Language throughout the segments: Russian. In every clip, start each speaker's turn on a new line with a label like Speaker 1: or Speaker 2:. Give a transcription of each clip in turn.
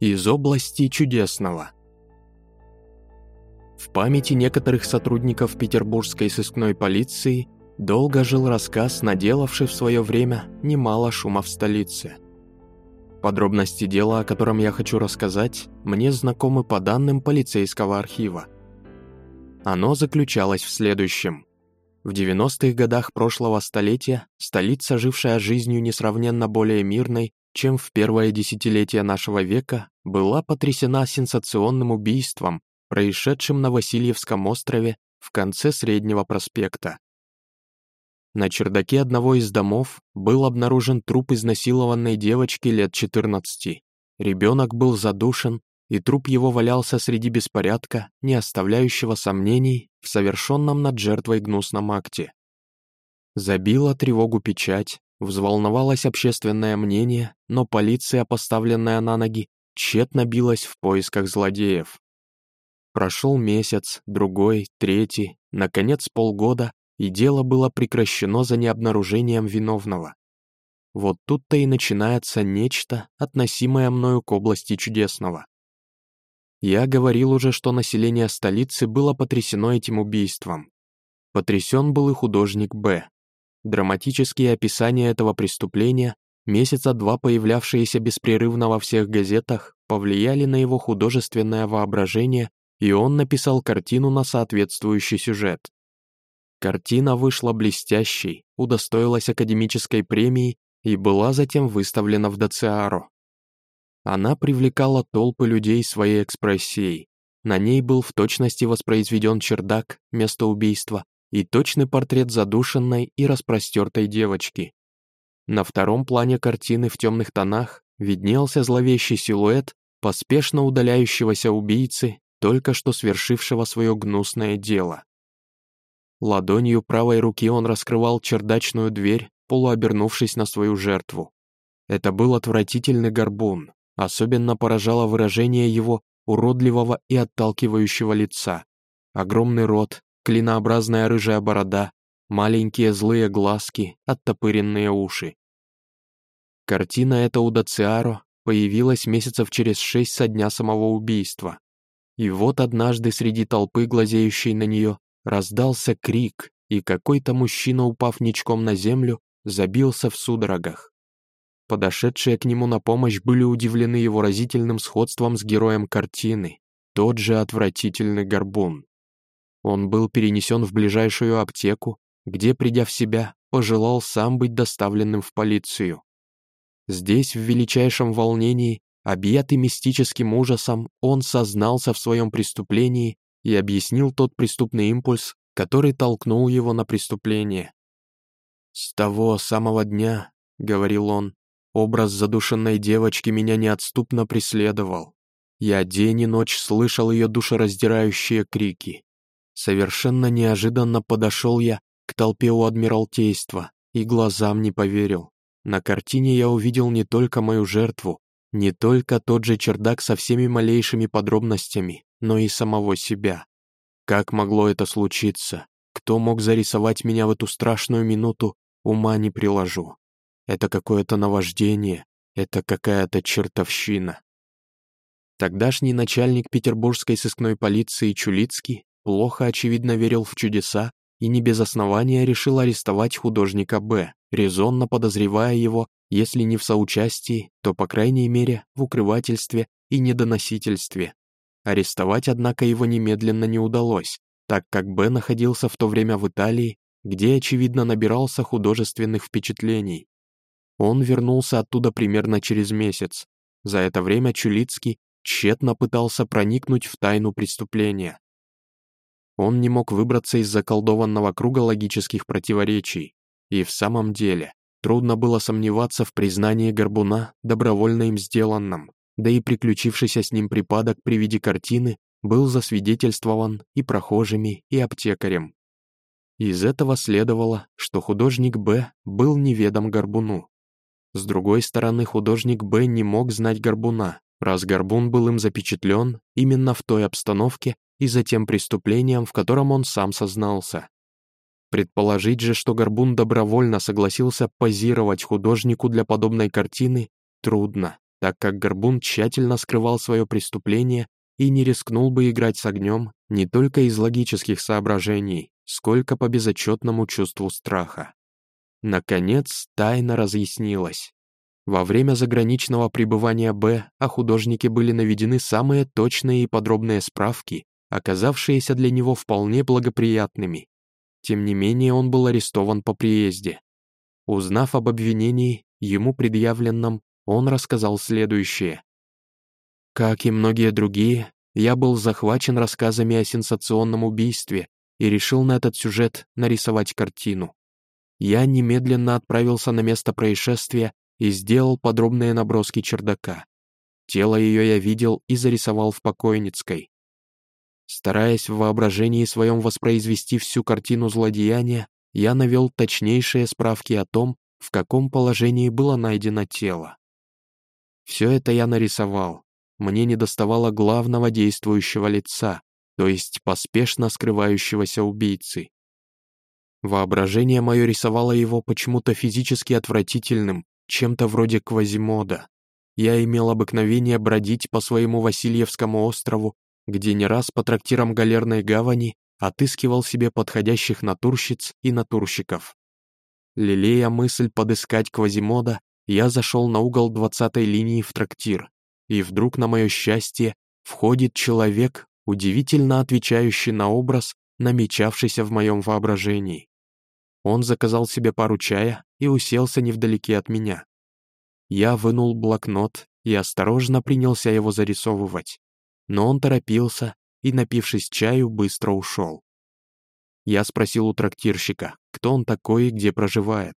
Speaker 1: из области чудесного. В памяти некоторых сотрудников петербургской сыскной полиции долго жил рассказ, наделавший в свое время немало шума в столице. Подробности дела, о котором я хочу рассказать, мне знакомы по данным полицейского архива. Оно заключалось в следующем. В 90-х годах прошлого столетия столица, жившая жизнью несравненно более мирной, чем в первое десятилетие нашего века, была потрясена сенсационным убийством, происшедшим на Васильевском острове в конце Среднего проспекта. На чердаке одного из домов был обнаружен труп изнасилованной девочки лет 14. Ребенок был задушен, и труп его валялся среди беспорядка, не оставляющего сомнений в совершенном над жертвой гнусном акте. Забила тревогу печать, взволновалось общественное мнение, но полиция, поставленная на ноги, тщетно билась в поисках злодеев. Прошел месяц, другой, третий, наконец полгода, и дело было прекращено за необнаружением виновного. Вот тут-то и начинается нечто, относимое мною к области чудесного. Я говорил уже, что население столицы было потрясено этим убийством. Потрясен был и художник Б. Драматические описания этого преступления, месяца два появлявшиеся беспрерывно во всех газетах, повлияли на его художественное воображение, и он написал картину на соответствующий сюжет. Картина вышла блестящей, удостоилась академической премии и была затем выставлена в Доциаро. Она привлекала толпы людей своей экспрессией. На ней был в точности воспроизведен чердак, место убийства, и точный портрет задушенной и распростертой девочки. На втором плане картины в темных тонах виднелся зловещий силуэт поспешно удаляющегося убийцы, только что свершившего свое гнусное дело. Ладонью правой руки он раскрывал чердачную дверь, полуобернувшись на свою жертву. Это был отвратительный горбун, Особенно поражало выражение его уродливого и отталкивающего лица. Огромный рот, клинообразная рыжая борода, маленькие злые глазки, оттопыренные уши. Картина эта у Дациаро появилась месяцев через шесть со дня самого убийства. И вот однажды среди толпы, глазеющей на нее, раздался крик, и какой-то мужчина, упав ничком на землю, забился в судорогах. Подошедшие к нему на помощь были удивлены его разительным сходством с героем картины, тот же отвратительный горбун. Он был перенесен в ближайшую аптеку, где, придя в себя, пожелал сам быть доставленным в полицию. Здесь, в величайшем волнении, объятый мистическим ужасом, он сознался в своем преступлении и объяснил тот преступный импульс, который толкнул его на преступление. «С того самого дня, — говорил он, Образ задушенной девочки меня неотступно преследовал. Я день и ночь слышал ее душераздирающие крики. Совершенно неожиданно подошел я к толпе у Адмиралтейства и глазам не поверил. На картине я увидел не только мою жертву, не только тот же чердак со всеми малейшими подробностями, но и самого себя. Как могло это случиться? Кто мог зарисовать меня в эту страшную минуту, ума не приложу. Это какое-то наваждение, это какая-то чертовщина. Тогдашний начальник петербургской сыскной полиции Чулицкий плохо, очевидно, верил в чудеса и не без основания решил арестовать художника Б, резонно подозревая его, если не в соучастии, то, по крайней мере, в укрывательстве и недоносительстве. Арестовать, однако, его немедленно не удалось, так как Б находился в то время в Италии, где, очевидно, набирался художественных впечатлений. Он вернулся оттуда примерно через месяц. За это время Чулицкий тщетно пытался проникнуть в тайну преступления. Он не мог выбраться из заколдованного круга логических противоречий. И в самом деле, трудно было сомневаться в признании Горбуна добровольно им сделанном, да и приключившийся с ним припадок при виде картины был засвидетельствован и прохожими, и аптекарем. Из этого следовало, что художник Б был неведом Горбуну. С другой стороны, художник Б не мог знать Горбуна, раз Горбун был им запечатлен именно в той обстановке и за тем преступлением, в котором он сам сознался. Предположить же, что Горбун добровольно согласился позировать художнику для подобной картины, трудно. так как Горбун тщательно скрывал свое преступление и не рискнул бы играть с огнем не только из логических соображений, сколько по безотчетному чувству страха. Наконец, тайна разъяснилась. Во время заграничного пребывания Б о художнике были наведены самые точные и подробные справки, оказавшиеся для него вполне благоприятными. Тем не менее, он был арестован по приезде. Узнав об обвинении, ему предъявленном, он рассказал следующее. Как и многие другие, я был захвачен рассказами о сенсационном убийстве и решил на этот сюжет нарисовать картину. Я немедленно отправился на место происшествия и сделал подробные наброски чердака. Тело ее я видел и зарисовал в покойницкой. Стараясь в воображении своем воспроизвести всю картину злодеяния, я навел точнейшие справки о том, в каком положении было найдено тело. Все это я нарисовал. Мне недоставало главного действующего лица, то есть поспешно скрывающегося убийцы. Воображение мое рисовало его почему-то физически отвратительным, чем-то вроде Квазимода. Я имел обыкновение бродить по своему Васильевскому острову, где не раз по трактирам Галерной гавани отыскивал себе подходящих натурщиц и натурщиков. Лелея мысль подыскать Квазимода, я зашел на угол двадцатой линии в трактир, и вдруг, на мое счастье, входит человек, удивительно отвечающий на образ, намечавшийся в моем воображении. Он заказал себе пару чая и уселся невдалеке от меня. Я вынул блокнот и осторожно принялся его зарисовывать, но он торопился и, напившись чаю, быстро ушел. Я спросил у трактирщика, кто он такой и где проживает.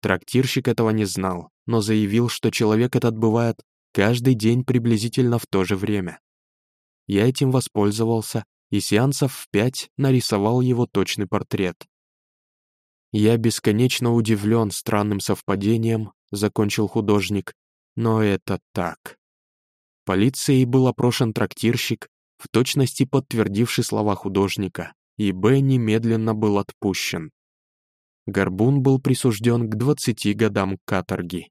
Speaker 1: Трактирщик этого не знал, но заявил, что человек этот бывает каждый день приблизительно в то же время. Я этим воспользовался и сеансов в пять нарисовал его точный портрет. «Я бесконечно удивлен странным совпадением», — закончил художник, «но это так». Полицией был опрошен трактирщик, в точности подтвердивший слова художника, и Б немедленно был отпущен. Горбун был присужден к 20 годам каторги.